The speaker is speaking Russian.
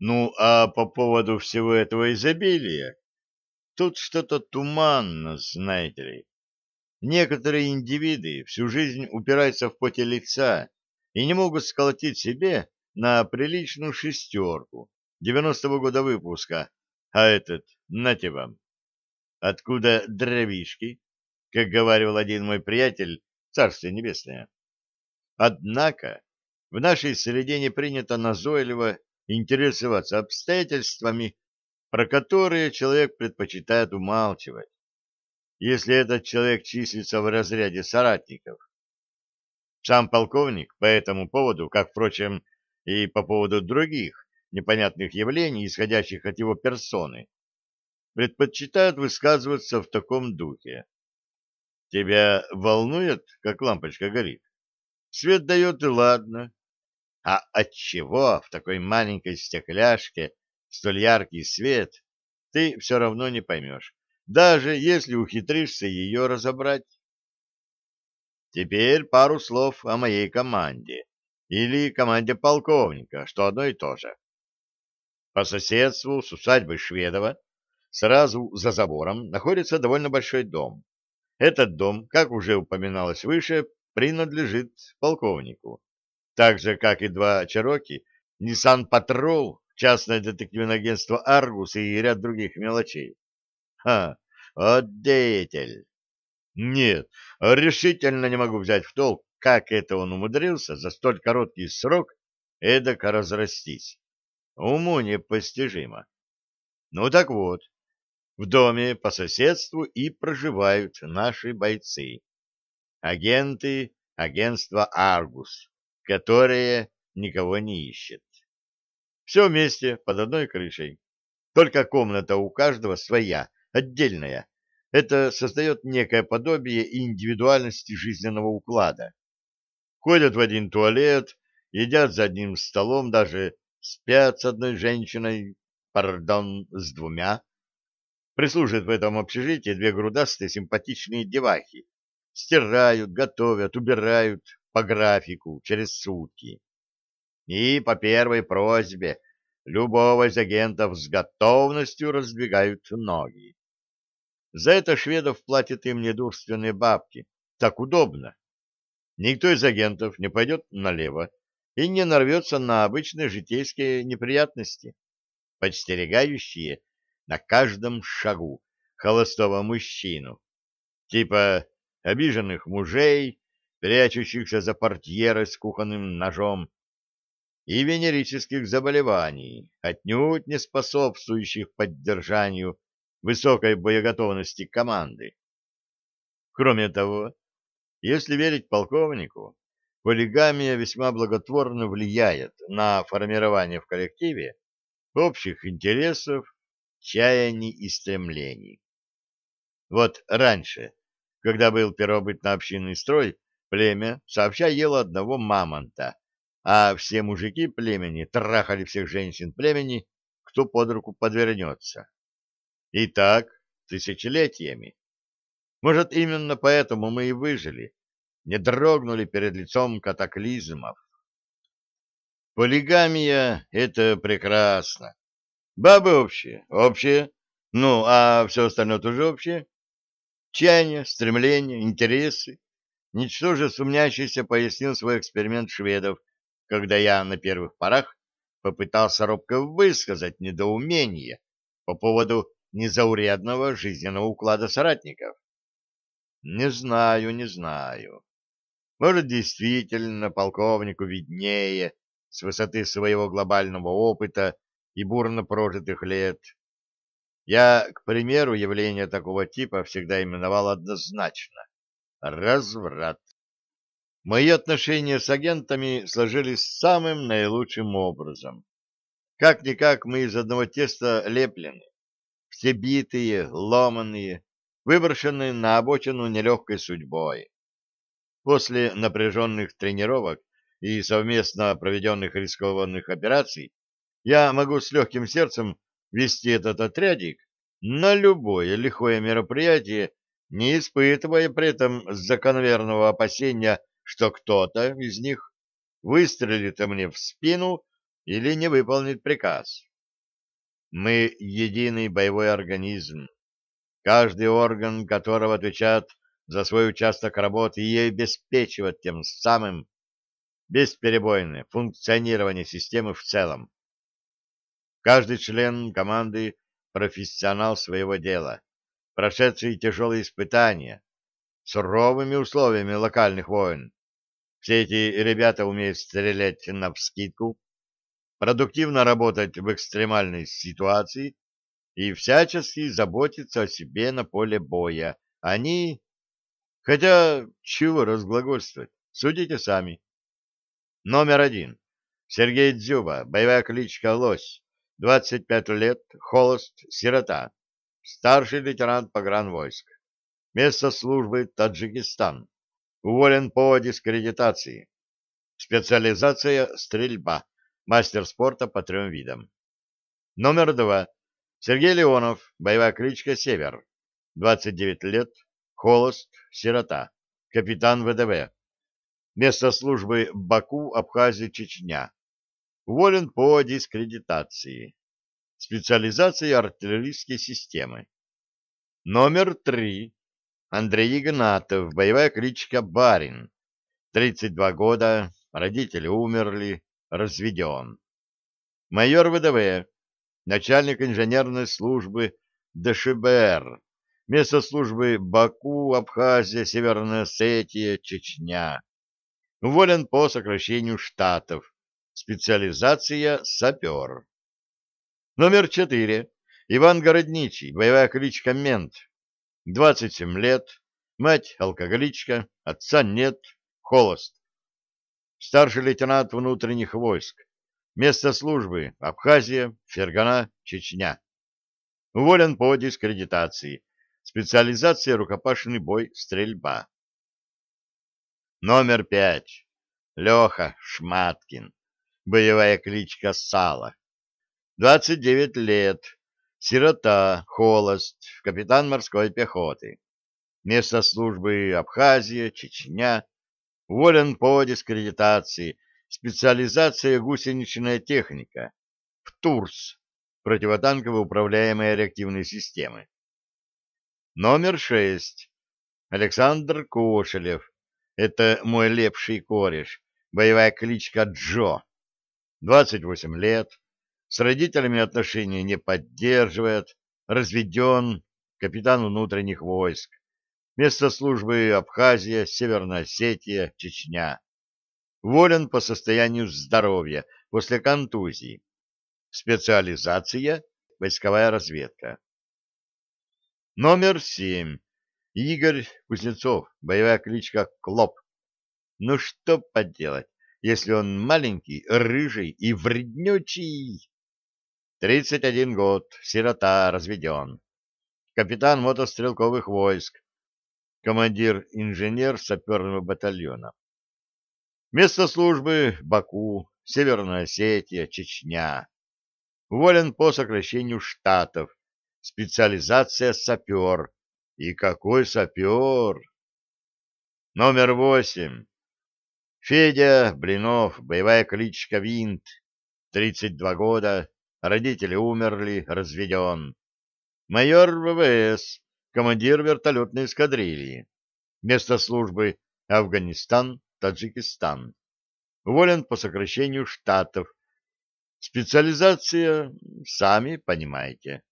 Ну, а по поводу всего этого изобилия, тут что-то туманно, знаете ли. Некоторые индивиды всю жизнь упираются в поте лица и не могут сколотить себе на приличную шестерку девяностого года выпуска, а этот, нате вам. Откуда дровишки, как говорил один мой приятель, царствие небесное. Однако в нашей среде не принято назойливо интересоваться обстоятельствами, про которые человек предпочитает умалчивать, если этот человек числится в разряде соратников. Сам полковник по этому поводу, как, впрочем, и по поводу других непонятных явлений, исходящих от его персоны, предпочитает высказываться в таком духе. Тебя волнует, как лампочка горит? Свет дает и ладно, а от чего в такой маленькой стекляшке столь яркий свет, ты все равно не поймешь, даже если ухитришься ее разобрать. Теперь пару слов о моей команде, или команде полковника, что одно и то же. По соседству с усадьбой Шведова, сразу за забором, находится довольно большой дом. Этот дом, как уже упоминалось выше, принадлежит полковнику так же, как и два Чероки, Nissan Patrol, частное детективное агентство «Аргус» и ряд других мелочей. Ха, вот деятель. Нет, решительно не могу взять в толк, как это он умудрился за столь короткий срок эдак разрастись. Уму непостижимо. Ну так вот, в доме по соседству и проживают наши бойцы. Агенты агентства «Аргус» которое никого не ищет. Все вместе, под одной крышей. Только комната у каждого своя, отдельная. Это создает некое подобие индивидуальности жизненного уклада. Ходят в один туалет, едят за одним столом, даже спят с одной женщиной, пардон, с двумя. Прислужат в этом общежитии две грудастые симпатичные девахи. Стирают, готовят, убирают, по графику через сутки. И по первой просьбе любого из агентов с готовностью разбегают ноги. За это шведов платят им недурственные бабки. Так удобно. Никто из агентов не пойдет налево и не нарвется на обычные житейские неприятности, подстерегающие на каждом шагу холостого мужчину, типа обиженных мужей, прячущихся за портьерой с кухонным ножом, и венерических заболеваний, отнюдь не способствующих поддержанию высокой боеготовности команды. Кроме того, если верить полковнику, полигамия весьма благотворно влияет на формирование в коллективе общих интересов, чаяний и стремлений. Вот раньше, когда был первобытно-общинный строй, Племя сообща ело одного мамонта, а все мужики племени трахали всех женщин племени, кто под руку подвернется. И так тысячелетиями. Может, именно поэтому мы и выжили, не дрогнули перед лицом катаклизмов. Полигамия — это прекрасно. Бабы общие, общие. Ну, а все остальное тоже общее. Чаяния, стремления, интересы Ничтоже сумнящийся пояснил свой эксперимент шведов, когда я на первых порах попытался робко высказать недоумение по поводу незаурядного жизненного уклада соратников. Не знаю, не знаю. Может, действительно полковнику виднее с высоты своего глобального опыта и бурно прожитых лет. Я, к примеру, явление такого типа всегда именовал однозначно разврат. Мои отношения с агентами сложились самым наилучшим образом. Как-никак мы из одного теста леплены. Все битые, ломанные, выброшенные на обочину нелегкой судьбой. После напряженных тренировок и совместно проведенных рискованных операций я могу с легким сердцем вести этот отрядик на любое лихое мероприятие не испытывая при этом закономерного опасения, что кто-то из них выстрелит мне в спину или не выполнит приказ. Мы единый боевой организм, каждый орган которого отвечает за свой участок работы и обеспечивает тем самым бесперебойное функционирование системы в целом. Каждый член команды – профессионал своего дела, прошедший тяжелые испытания, суровыми условиями локальных войн. Все эти ребята умеют стрелять навскидку, продуктивно работать в экстремальной ситуации и всячески заботиться о себе на поле боя. Они... Хотя, чего разглагольствовать, судите сами. Номер один. Сергей Дзюба, боевая кличка Лось, 25 лет, холост, сирота, старший лейтенант погранвойск. Место службы Таджикистан. Уволен по дискредитации. Специализация стрельба. Мастер спорта по трем видам. Номер два. Сергей Леонов, боевая кличка Север. 29 лет, холост, сирота. Капитан ВДВ. Место службы Баку, Абхазия, Чечня. Уволен по дискредитации. Специализация артиллерийские системы. Номер три. Андрей Игнатов, боевая кличка Барин. 32 года, родители умерли, разведен. Майор ВДВ, начальник инженерной службы ДШБР, место службы Баку, Абхазия, Северная Осетия, Чечня. Уволен по сокращению штатов. Специализация сапер. Номер 4. Иван Городничий, боевая кличка Мент, 27 лет, мать алкоголичка, отца нет, холост. Старший лейтенант внутренних войск. Место службы Абхазия, Фергана, Чечня. Уволен по дискредитации. Специализация рукопашный бой, стрельба. Номер пять. Леха Шматкин. Боевая кличка Сала. 29 лет. Сирота, холост, капитан морской пехоты. Место службы Абхазия, Чечня. Уволен по дискредитации. Специализация гусеничная техника. ПТУРС. Противотанково управляемые реактивные системы. Номер шесть. Александр Кошелев. Это мой лепший кореш. Боевая кличка Джо. 28 лет с родителями отношения не поддерживает, разведен, капитан внутренних войск. Место службы Абхазия, Северная Осетия, Чечня. Волен по состоянию здоровья после контузии. Специализация – войсковая разведка. Номер семь. Игорь Кузнецов, боевая кличка Клоп. Ну что поделать, если он маленький, рыжий и вреднючий? Тридцать один год, сирота, разведен. Капитан мотострелковых войск. Командир-инженер саперного батальона. Место службы — Баку, Северная Осетия, Чечня. Уволен по сокращению штатов. Специализация сапер. И какой сапер! Номер восемь. Федя Блинов, боевая кличка Винт, 32 года, Родители умерли, разведен. Майор ВВС, командир вертолетной эскадрильи. Место службы Афганистан, Таджикистан. Уволен по сокращению штатов. Специализация, сами понимаете.